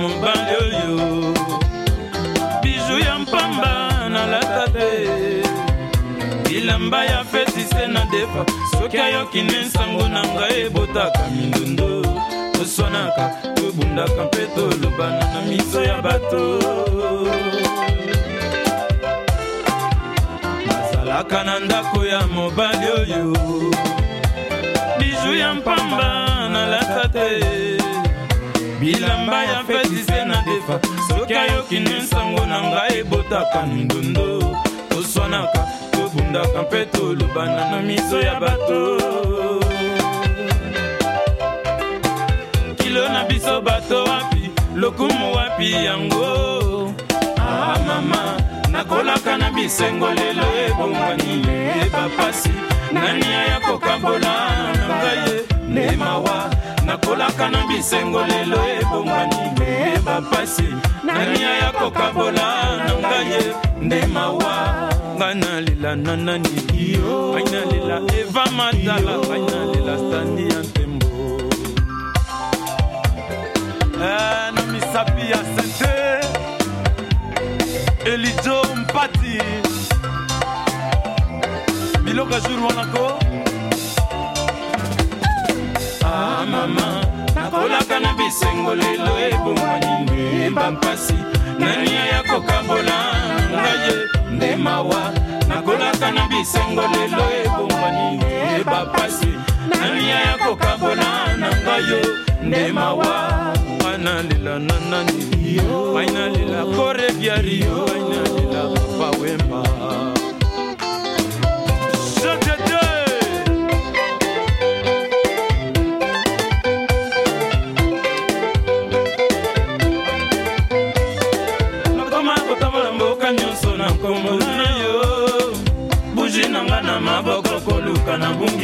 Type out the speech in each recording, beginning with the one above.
mobali oyo biju ya mpamba nalata te bilamba ya feti se na defa soki ayoki nde nsango na ngai ebotaka mindondo toswanaka tobundaka mpe tolobana na miso ya bato bazalaka na ndako ya mobali oyo biju ya mpamba nalata te bilamba ya fetise na defa soki ayoki nde nsango na ngai ebotaka mindondo toswanaka tobundaka mpe tolobana na miso ya bato kilo na biso bato wapi lokumu wapi yango ah mama nakolaka na bisengo lelo ebongwani eyeba eh, pasi nani aya kokabola na ngai eh, nde mawa nakolaka na bisengo lelo ebongani meyeba pasi nania ya kokabola na ngai ye nde mawa ngai nalela na nani ngai nalela eva matala ngai nalela stani ya ntembo eh, na misapi ya sente elijo mpati biloko jour wanako mama nakolaka na bisengo lelo ebongwani meba mpasi nani ya kokabola ngaye nde mawa nakolaka na bisengo lelo ebongwani meba mpasi nani ya kokabola na ngayo nde mawa wana lela na nani waina lela korebiari waina lela pawemba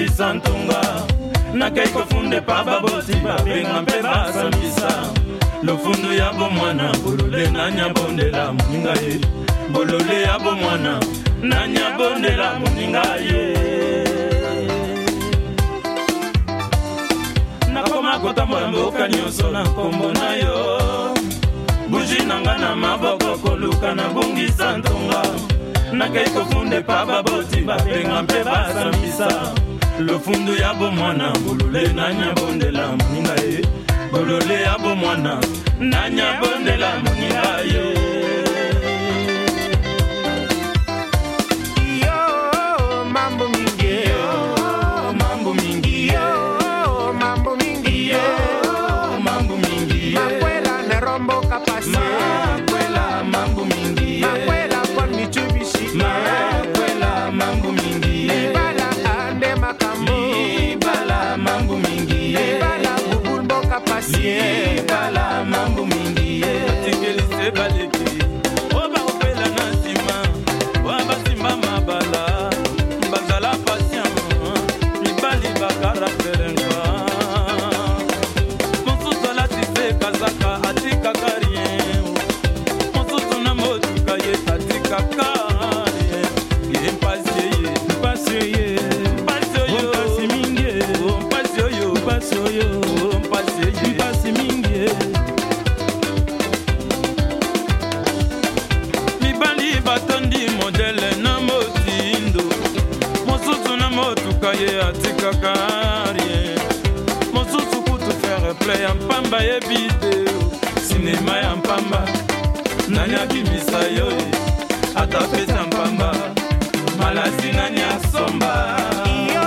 basambisa ntunga nakei kofunde pa baboti babenga mpe basambisa lofundu ya bomwana bolole nanyabondela moninga ye bolole ya bomwana nanyabondela moninga ye nakoma kotambola mboka nyonso na nkombo na yo buji na nga na maboko koluka nabongisa ntonga nakei kofunde pa baboti babenga mpe basambisa lofundu ya bomwana bolole nanya bondela moninga ye bolole ya bomwana nanya bondela moninga ye likala mambu mingi ye tikelise baleki po bakopela na nsima po basimba mabala bazala patient mibali bakarapelenga mosusu alatise kazaka atikaka rien mosusu na motuka ye atikaka ye mpasi ye mpasi ye mpasi oyo mpasi mingi mpasi oyo mpasi oyo mpasi ye karie mosusu kutu fereplay ya mpamba yebi te sinema ya mpamba nani akimisa yo atapesa mpamba malasi nani asomba yo